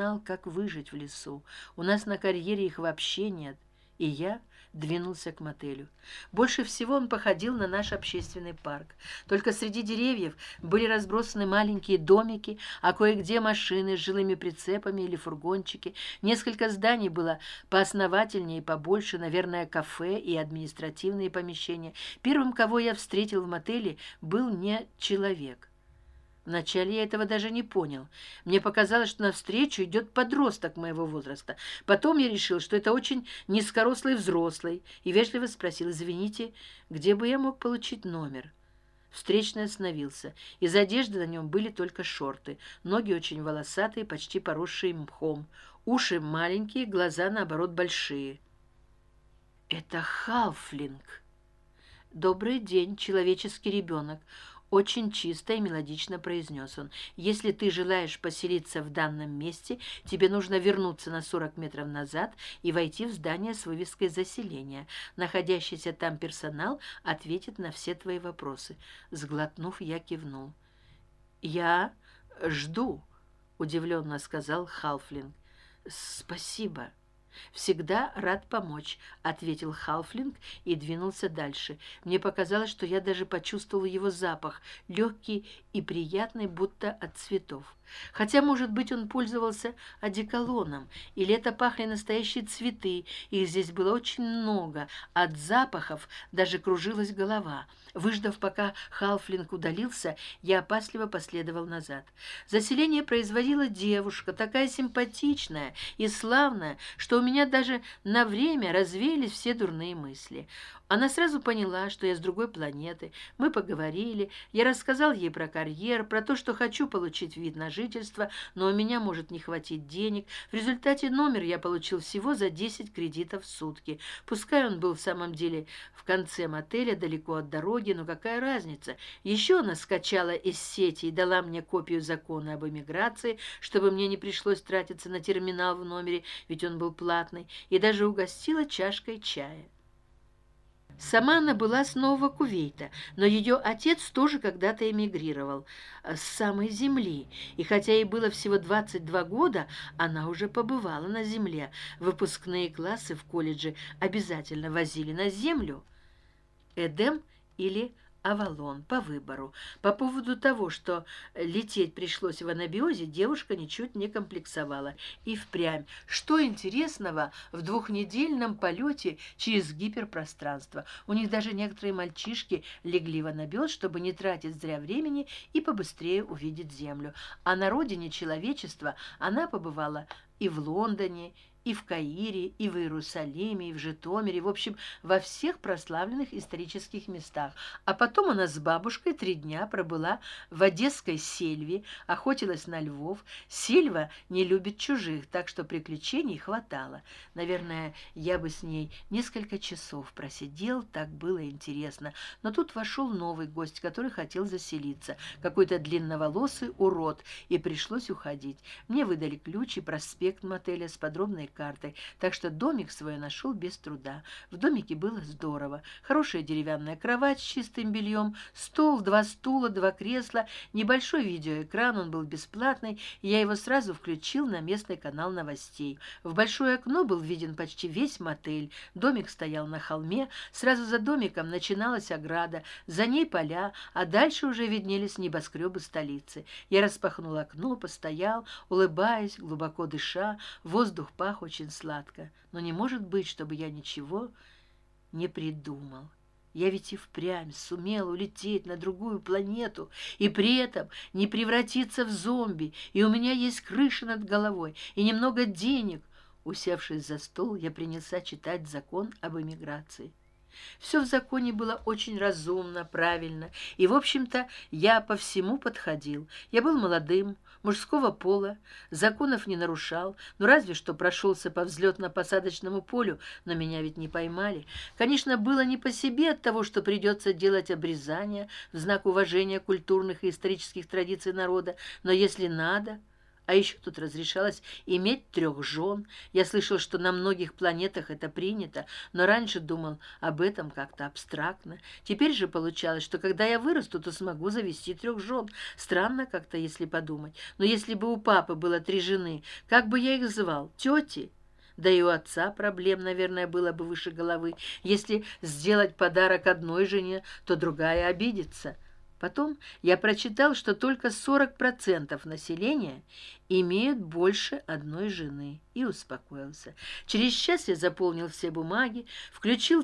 знал как выжить в лесу. У нас на карьере их вообще нет. И я двинулся к мотелю. Больше всего он походил на наш общественный парк. Только среди деревьев были разбросаны маленькие домики а кое где машины с жилыми прицепами или фургончики. Несколько зданий было поосновательнее и побольше наверное кафе и административные помещения. Первым кого я встретил в мотеле был не человек Вначале я этого даже не понял. Мне показалось, что навстречу идет подросток моего возраста. Потом я решил, что это очень низкорослый взрослый, и вежливо спросил, извините, где бы я мог получить номер? Встречный остановился. Из одежды на нем были только шорты. Ноги очень волосатые, почти поросшие мхом. Уши маленькие, глаза, наоборот, большие. «Это Халфлинг!» «Добрый день, человеческий ребенок очень чисто и мелодично произнес он. Если ты желаешь поселиться в данном месте тебе нужно вернуться на сорок метров назад и войти в здание с вывеской заселения находящийся там персонал ответит на все твои вопросы сглотнув я кивнул. Я жду удивленно сказал халфлинг. Спасибо всегда рад помочь ответил халфлинг и двинулся дальше. Мне показалось что я даже почувствовал его запах легкий и приятный будто от цветов хотя может быть он пользовался одеколоном или это пахли настоящие цветы их здесь было очень много от запахов даже кружилась голова. Выждав пока халфлинг удалился я опасливо последовал назад. Заселение производила девушка такая симпатичная и славная что у меня даже на время развеялись все дурные мысли. Она сразу поняла что я с другой планеты. Мы поговорили я рассказал ей про карьер про то что хочу получить вид на жительство но у меня может не хватить денег. В результате номер я получил всего за десять кредитов в сутки. Пускай он был в самом деле в конце мотеля далеко от дороги но какая разница? Еще она скачала из сети и дала мне копию закона об эмиграции чтобы мне не пришлось тратиться на терминал в номере ведь он был платный и даже угостила чашкой чая Сама она была с Нового Кувейта, но ее отец тоже когда-то эмигрировал э, с самой земли. И хотя ей было всего 22 года, она уже побывала на земле. Выпускные классы в колледже обязательно возили на землю. Эдем или авалон по выбору. По поводу того что лететь пришлось в анабиозе девушка ничуть не комплексовала. И впрямь. Что интересного в двухнедельном полете через гиперпространство? У них даже некоторые мальчишки легли в анабиоз чтобы не тратить зря времени и побыстрее увидеть землю. А на родине человечества она побывала и в лондоне и в каире и в иерусалиме и в житомире в общем во всех прославленных исторических местах. А потом она с бабушкой три дня пробыла в одесской сельве охотилась на львов. Сельва не любит чужих так что приключений хватало. Наверное я бы с ней несколько часов просидел так было интересно. Но тут вошел новый гость который хотел заселиться. Какой то длинноволосый урод и пришлось уходить. Мне выдали ключ и проспект мотеля с подробной картой так что домик свой нашел без труда. В домике было здорово. Хорошая деревянная кровать с чистым бельем стол два стула два кресла небольшой видеоэкран он был бесплатный я его сразу включил на местный канал новостей. В большое окно был виден почти весь мотель. Домик стоял на холме. Сразу за домиком начиналась ограда за ней поля а дальше уже виднелись небоскребы столицы. Я распахнул окно постоял улыбаясь глубоко дыша воздух пах очень сладко. Но не может быть чтобы я ничего не придумал. Я ведь и впрямь сумел улететь на другую планету и при этом не превратиться в зомби и у меня есть крыша над головой и немного денег. Усевшись за стол я принялся читать закон об эмиграции. Все в законе было очень разумно правильно и в общем то я по всему подходил. Я был молодым мужского пола законов не нарушал но разве что прошелся по взлетно посадочному полю но меня ведь не поймали. Конечно было не по себе от того что придется делать обрезание в знак уважения культурных и исторических традиций народа но если надо а еще тут разрешалось иметь трех жен я слышал что на многих планетах это принято но раньше думал об этом как то абстрактно. Теперь же получалось что когда я вырасту то смогу завести трех жен странно как то если подумать. Но если бы у папы было три жены как бы я их звал? Тети да и у отца проблем наверное было бы выше головы. Если сделать подарок одной жене то другая обидится потом я прочитал что только сорок процентов населения имеют больше одной жены и успокоился. Через час я заполнил все бумаги включил